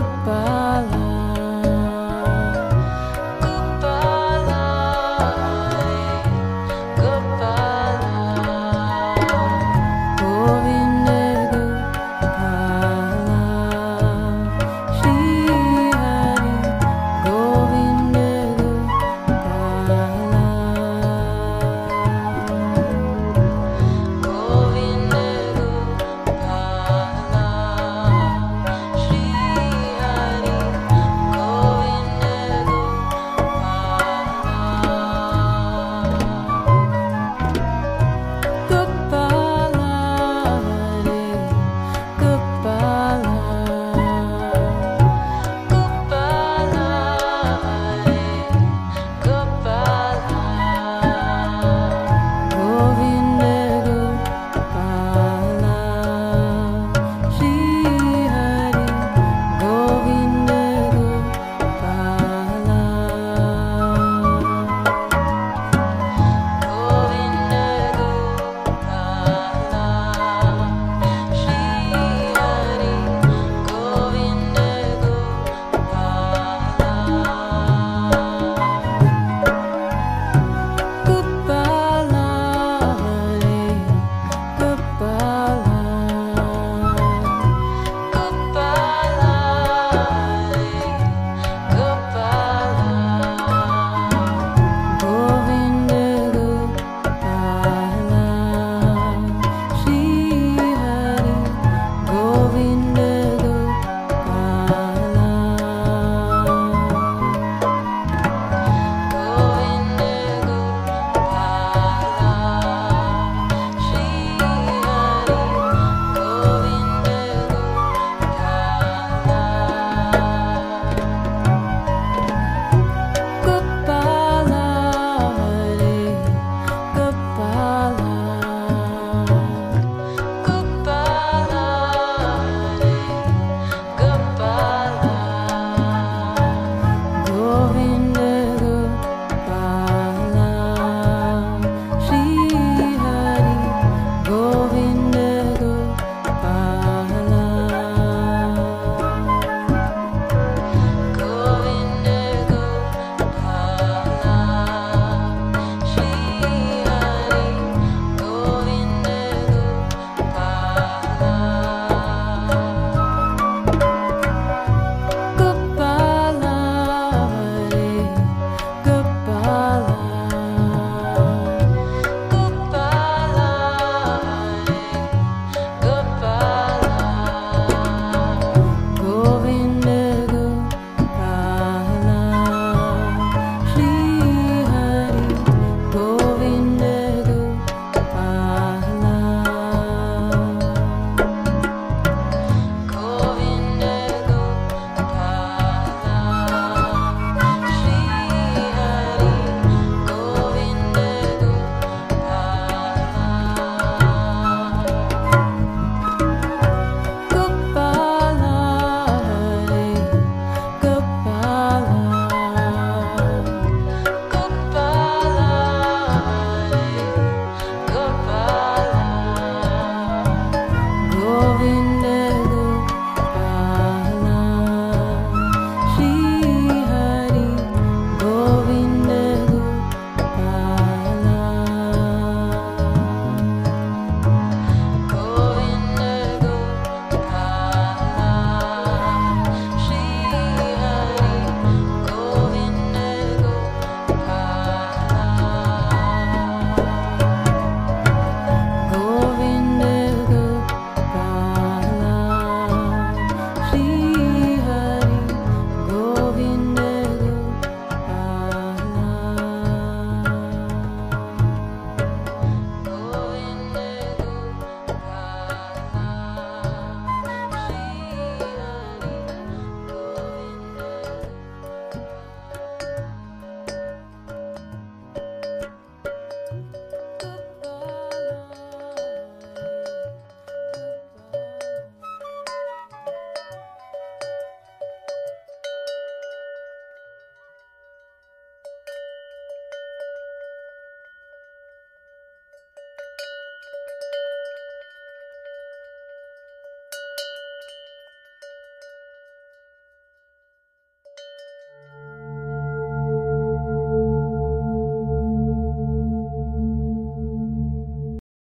goodbye.